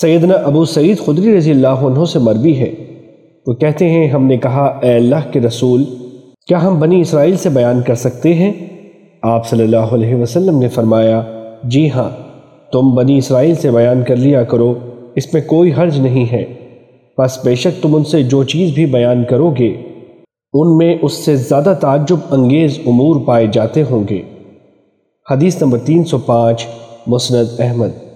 سیدنا ابو سعید خدری رضی اللہ عنہ سے مربی ہے وہ کہتے ہیں، ہم نے کہا، اے اللہ کے رسول، کیا ہم بنی اسرائیل سے بیان کر سکتے ہیں؟ آپ صلی اللہ علیہ وسلم نے فرمایا جی ہاں تم بنی اسرائیل سے بیان کر لیا کرو، اس میں کوئی حرج نہیں ہے۔ بس بے شک تم ان سے جو چیز بھی بیان کرو گے، ان میں اس سے زیادہ تعجب انگیز امور پائے جاتے ہوں گے۔ حدیث نمبر تین سو پانچ، مسند احمد۔